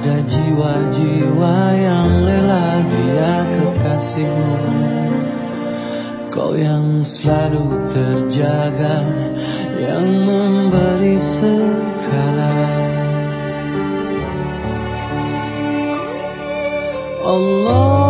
pada jiwa-jiwa yang lelah dia kekasihmu. Kau yang selalu terjaga Yang memberi segala. Allah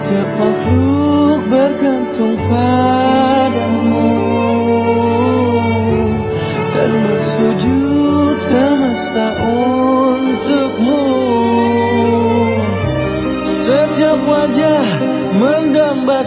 Setiap makhluk bergantung padamu. Dan bersujud semesta untukmu. Setiap wajah mendamba